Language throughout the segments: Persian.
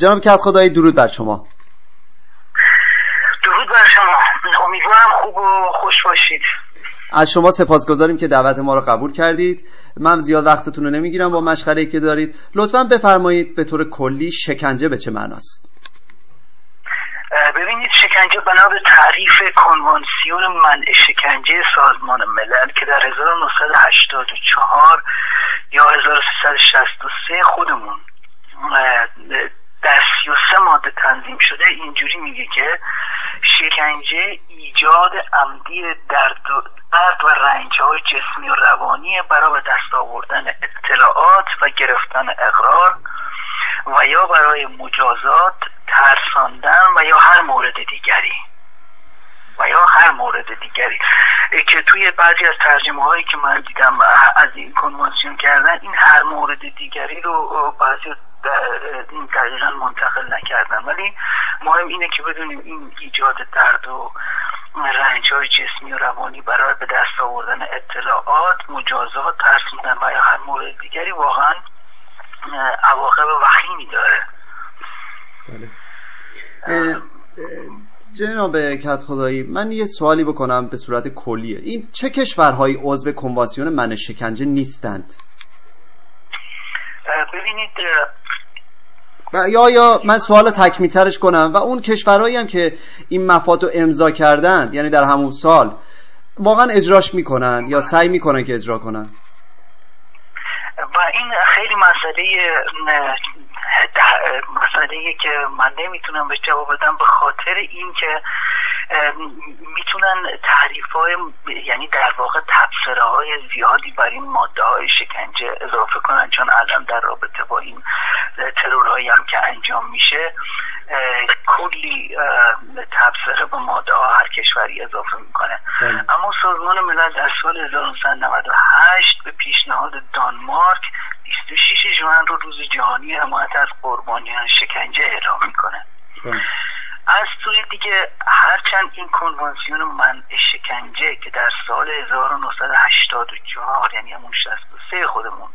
جناب کت خدایی درود بر شما. درود بر شما. امیدوارم خوب و خوش باشید. از شما سپاسگزاریم که دعوت ما رو قبول کردید. من زیاد وقتتون رو نمی‌گیرم با مشغله که دارید. لطفا بفرمایید به طور کلی شکنجه به چه معناست؟ ببینید شکنجه بنا به تعریف کنوانسیون منع شکنجه سازمان ملل که در 1984 یا 1363 خودمون در 33 ماده تنظیم شده اینجوری میگه که شکنجه ایجاد عمدی درد و, درد و رنج های جسمی و روانی برای دست آوردن اطلاعات و گرفتن اقرار و یا برای مجازات ترساندن و یا هر مورد دیگری. و یا هر مورد دیگری. که توی بعضی از ترجمه هایی که من دیدم از این کنوانسیون کردن این هر مورد دیگری رو بعضی دقیقا منتقل نکردن ولی مهم اینه که بدونیم این ایجاد درد و رنج های جسمی و روانی برای به دست آوردن اطلاعات مجازات ترسوندن و یا هر مورد دیگری واقعا عواقب وخیمی داره. بله. جناب کت خدایی من یه سوالی بکنم به صورت کلیه. این چه کشورهایی عضو کنوانسیون من شکنجه نیستند؟ ببینید و یا یا من سوال تکمیلترش کنم و اون کشورهایی هم که این مفاد رو امضا کردند یعنی در همون سال واقعا اجراش می‌کنن یا سعی می‌کنن که اجرا کنن؟ و این خیلی مسئله مسئله که من نمی‌تونم به جواب بدم به خاطر اینکه می‌تونن تعریف های یعنی در واقع تبصره های زیادی بر این ماده های شکنجه اضافه کنن چون الان در رابطه با این ترورهایی هم که انجام میشه کلی تبصره به ماده ها هر کشوری اضافه می‌کنه. اما سازمان ملل در سال 1998 به پیشنهاد دانمارک 26 ژوئن رو روز جهانی حمایت از قربانیان شکنجه اعلام می‌کنه. از سوی دیگه هرچند این کنوانسیون منع شکنجه که در سال 1984 یعنی همون 63 خودمون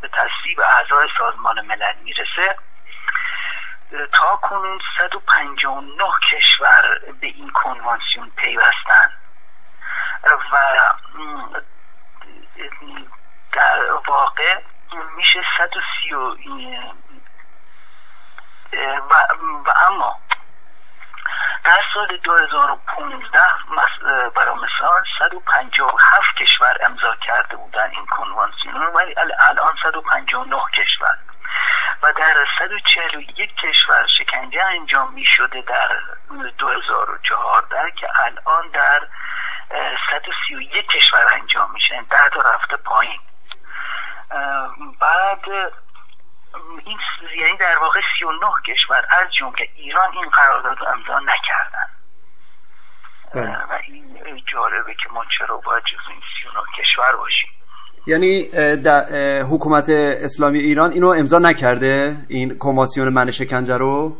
به تصویب اعضای سازمان ملل می‌رسه تا کنون 159 کشور به این کنوانسیون پیوستن و در واقع میشه 130 و, و اما در سال 2015 برای مثال 157 کشور امضا کرده بودن این کنوانسیون ولی الان 159 کشور. و در 141 کشور شکنجه انجام می شده در 2014 که الان در 131 کشور انجام میشه یعنی ده تا رفته پایین. بعد این یعنی در واقع 39 کشور از جمله ایران این قرارداد رو امضا نکردن. و این جالبه که ما چرا باید جز این 39 کشور باشیم. یعنی حکومت اسلامی ایران اینو امضا نکرده این کنوانسیون من شکنجه رو؟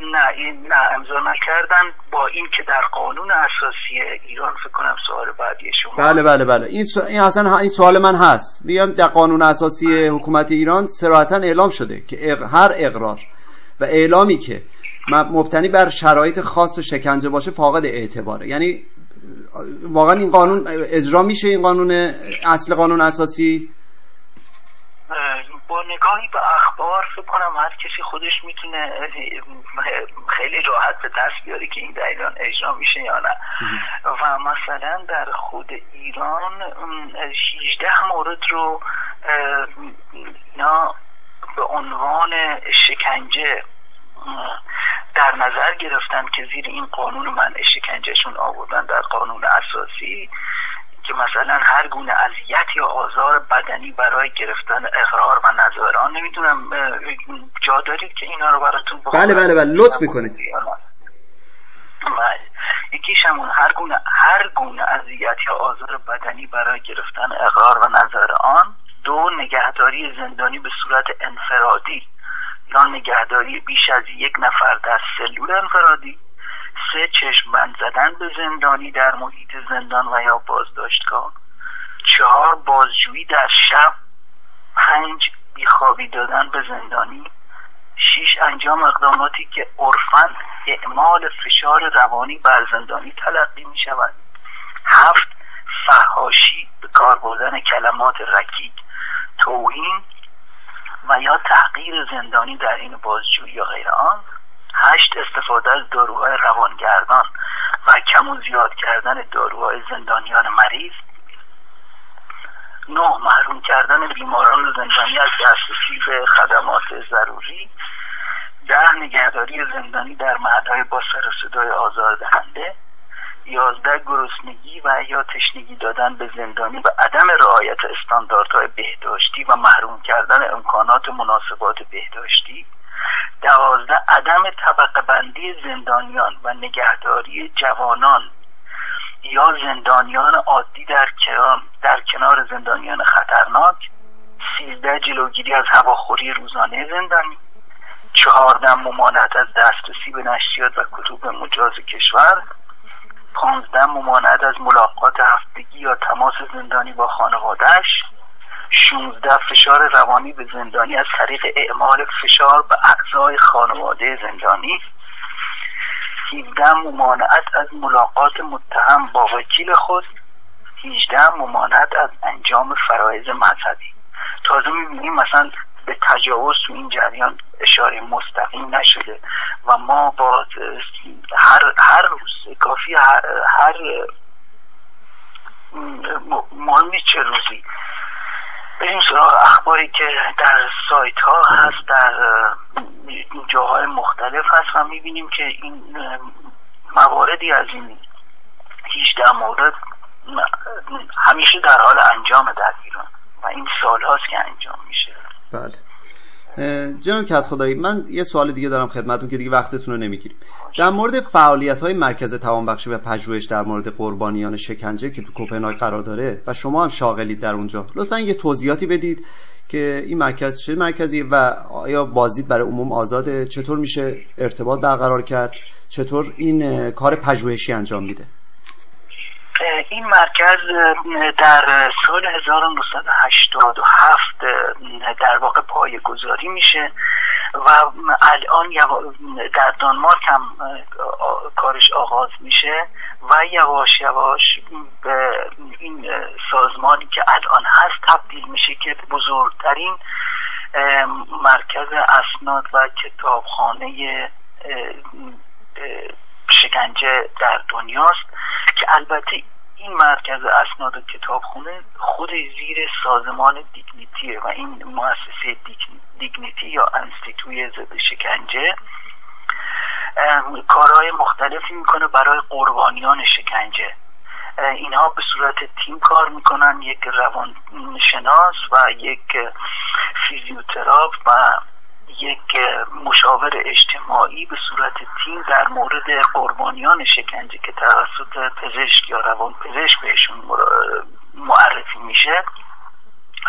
نه این نه امضا نکردن. با این که در قانون اساسی ایران فکر کنم سوال بعدی شما بله بله بله. این, سو... این اصلا این سوال من هست. بیان در قانون اساسی حکومت ایران سراحتا اعلام شده که اق... هر اقرار و اعلامی که مبتنی بر شرایط خاص و شکنجه باشه فاقد اعتباره. یعنی واقعا این قانون اجرا میشه این قانون اصل قانون اساسی؟ نگاهی به اخبار فکر کنم هر کسی خودش می‌تونه خیلی راحت به دست بیاره که این در ایران اجرا میشه یا نه. و مثلا در خود ایران 16 مورد رو اینا به عنوان شکنجه در نظر گرفتن که زیر این قانون منع شکنجهشون آوردن در قانون اساسی که مثلا هر گونه اذیت یا آزار بدنی برای گرفتن اقرار و نظاران نمی‌دونم جا دارید که اینا رو براتون بله بله بله لطف می‌کنید. بله. یکیش همون هر گونه هر گونه اذیت یا آزار بدنی برای گرفتن اقرار و نظر آن دو نگهداری زندانی به صورت انفرادی. یا نگهداری بیش از یک نفر در سلول انفرادی. سه چشم بند زدن به زندانی در محیط زندان و یا بازداشتگاه. چهار بازجویی در شب. پنج بیخوابی دادن به زندانی. شیش انجام اقداماتی که عرفا اعمال فشار روانی بر زندانی تلقی می شود. هفت فهاشی به کار بردن کلمات رکیک. توهین و یا تحقیر زندانی در این بازجویی یا غیر آن. هشت استفاده از داروهای روانگردان و کم و زیاد کردن داروهای زندانیان مریض. نه محروم کردن بیماران زندانی از دسترسی به خدمات ضروری. ده نگهداری زندانی در مهدهای با سر صدای آزار دهنده یازده گرسنگی و یا تشنگی دادن به زندانی و عدم رعایت استانداردهای بهداشتی و محروم کردن امکانات مناسبات بهداشتی. دوازده عدم طبقه بندی زندانیان و نگهداری جوانان یا زندانیان عادی در کنار, در کنار زندانیان خطرناک سیزده جلوگیری از هواخوری روزانه زندانی چهارده ممانعت از دسترسی به نشریات و کتب مجاز کشور پانزده ممانعت از ملاقات هفتگی یا تماس زندانی با خانوادهش شونزده فشار روانی به زندانی از طریق اعمال فشار به اعضای خانواده زندانی. 17 ممانعت از ملاقات متهم با وکیل خود. 18 ممانعت از انجام فرایز مذهبی. تازه می‌بینیم مثلا به تجاوز تو این جریان اشاره مستقیم نشده و ما با هر, هر روز کافی هر, هر مهم چه روزی. بریم سراغ اخباری که در سایت ها هست در جاهای مختلف هست و می‌بینیم که این مواردی از این 18 مورد همیشه در حال انجام در ایران و این سال هاست که انجام میشه. بله. جناب کت خدایی من یه سوال دیگه دارم خدمتون که دیگه وقتتون رو نمی‌گیریم. در مورد فعالیت های مرکز توانبخشی و پژوهش در مورد قربانیان شکنجه که تو کوپنهاگ قرار داره و شما هم شاغلید در اونجا لطفا یه توضیحاتی بدید که این مرکز چه مرکزی و آیا بازدید برای عموم آزاده؟ چطور میشه ارتباط برقرار کرد؟ چطور این کار پژوهشی انجام میده؟ این مرکز در سال 1987 در واقع پای گذاری میشه. و الان در دانمارک هم کارش آغاز میشه و یواش یواش به این سازمانی که الان هست تبدیل میشه که بزرگترین مرکز اسناد و کتابخانه شکنجه در دنیاست که البته این مرکز اسناد و کتابخونه خود زیر سازمان دیگنیتیه و این مؤسسه دیگنیتی یا انستیتوی ضد شکنجه کارهای مختلفی می‌کنه برای قربانیان شکنجه. اینها به صورت تیم کار می‌کنن یک روانشناس و یک فیزیوتراپ و یک مشاور اجتماعی به صورت تیم در مورد قربانیان شکنجه که توسط پزشک یا روان پزشک بهشون معرفی میشه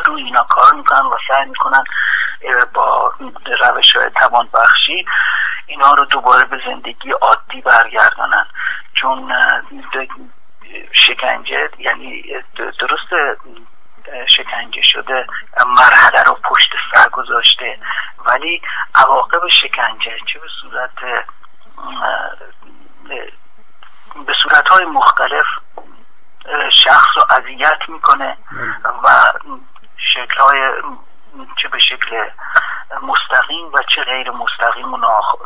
روی اینا کار می‌کنن و سعی می‌کنن با روش های توان بخشی اینا رو دوباره به زندگی عادی برگردانن. چون شکنجه یعنی درست شکنجه شده مرحله رو پشت سر گذاشته. ولی عواقب شکنجه چه به صورت به صورت های مختلف شخص رو اذیت می‌کنه و شکل های چه به شکل مستقیم و چه غیر مستقیم و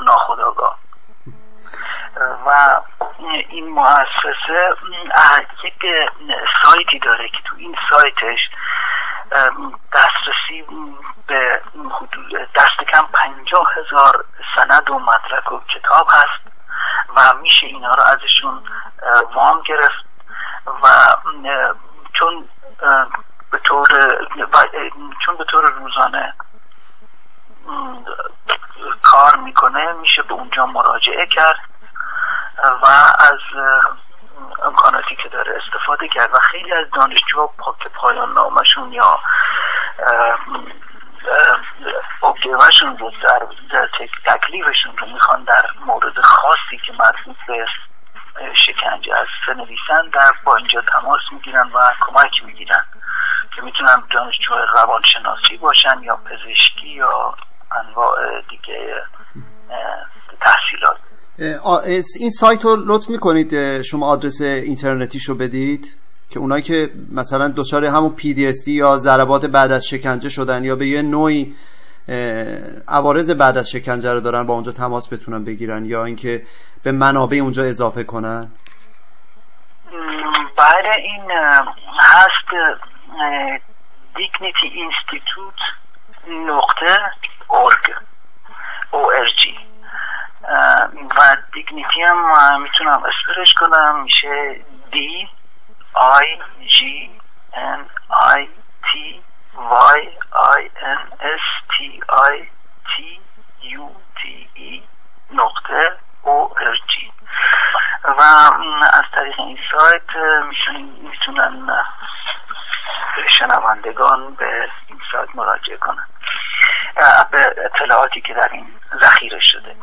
ناخداگاه و این مؤسسه یک سایتی داره که تو این سایتش دسترسی به حدود دست کم پنجاه هزار سند و مدرک و کتاب هست و میشه اینا رو ازشون وام گرفت و چون به طور چون به طور روزانه کار می‌کنه میشه به اونجا مراجعه کرد و از امکاناتی که داره استفاده کرد و خیلی از دانشجوها که پایان نامشون یا اوکیوشون رو در, در تکلیفشون رو می‌خوان در مورد خاصی که مربوط به شکنجه است بنویسن در با اینجا تماس می‌گیرن و کمک می‌گیرن که می‌تونن دانشجوهای روانشناسی باشن یا پزشکی یا انواع دیگه تحصیلات. این سایت رو لطف می‌کنید شما آدرس اینترنتیشو بدید؟ که اونایی که مثلا دچار همون PTSD یا ضربات بعد از شکنجه شدن یا به یه نوعی عوارض بعد از شکنجه رو دارن با اونجا تماس بتونن بگیرن یا اینکه به منابع اونجا اضافه کنن؟ بعد این هست دیگنیتی اینستیتوت نقطه ارگ ORG و دیگنیتی هم می‌تونم اسپرش کنم. میشه D I G N I T Y I N S T I T U T E نقطه O R G. و از طریق این سایت می‌تونن شنوندگان به این سایت مراجعه کنن. به اطلاعاتی که در این ذخیره شده.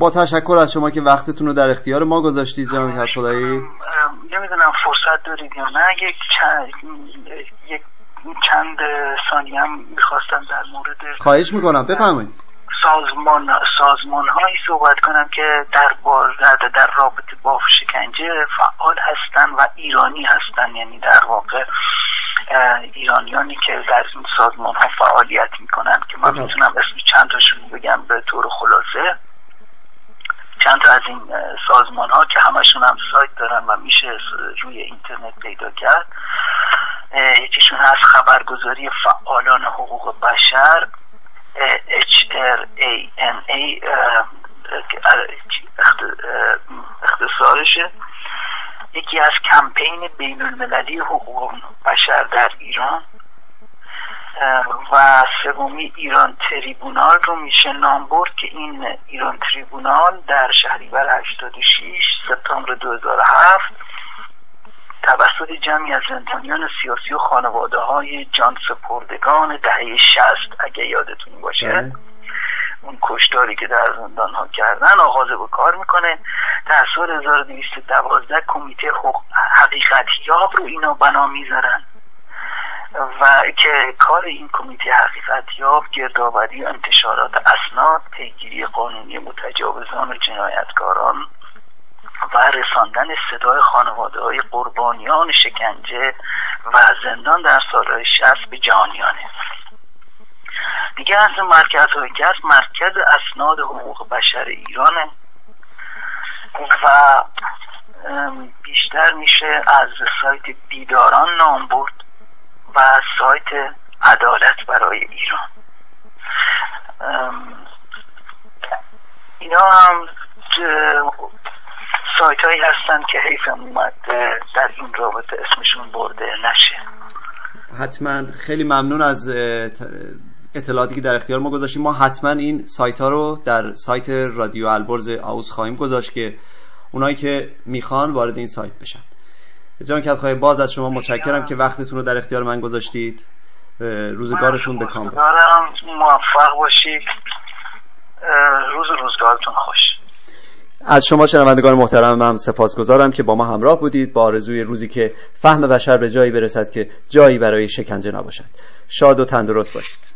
با تشکر از شما که وقتتون رو در اختیار ما گذاشتید جناب خدایی نمی‌دونم فرصت دارید یا نه. یک چند, یک چند ثانیه هم می‌خواستم در مورد خواهش می‌کنم. بفرمایید. سازمان سازمان هایی صحبت کنم که در در, در رابطه با شکنجه فعال هستن و ایرانی هستن. یعنی در واقع ایرانیانی که در این سازمان ها فعالیت می‌کنن که من می‌تونم اسم چند تاشون بگم به طور خلاصه. چند تا از این سازمان ها که همشون هم سایت دارن و میشه روی اینترنت پیدا کرد یکیشون هست خبرگزاری فعالان حقوق بشر HRANA اختصارشه. یکی از کمپین بین المللی حقوق بشر در ایران. و سومی ایران تریبونال رو میشه نام برد که این ایران تریبونال در شهریور 86 سپتامبر 2007 توسط جمعی از زندانیان سیاسی و خانواده های جان سپردگان دهه شست اگه یادتون باشه. بله. اون کشتاری که در زندان ها کردن آغاز به کار می‌کنه. در سال 1212 کمیته حقیقت یاب رو اینا بنا می‌ذارن. و که کار این کمیته حقیقت یاب گردآوری انتشارات اسناد پیگیری قانونی متجاوزان و جنایتکاران و رساندن صدای خانواده های قربانیان شکنجه و زندان در سالهای شست به جانیانه دیگه از مرکز هست مرکز اسناد حقوق بشر ایرانه و بیشتر میشه از سایت بیداران نام برد و سایت عدالت برای ایران. اینا هم سایت هایی هستن که حیفم اومد در این رابطه اسمشون برده نشه. حتما. خیلی ممنون از اطلاعاتی که در اختیار ما گذاشتیم. ما حتما این سایت ها رو در سایت رادیو البرز آوز خواهیم گذاشت که اونایی که می‌خوان وارد این سایت بشن. جان کتخواهی باز از شما متشکرم که وقتتون رو در اختیار من گذاشتید. روزگارتون به کام موفق باشید. روز روزگارتون خوش. از شما شنوندگان محترم هم سپاسگزارم که با ما همراه بودید با آرزوی روزی که فهم بشر به جایی برسد که جایی برای شکنجه نباشد. شاد و تندرست باشید.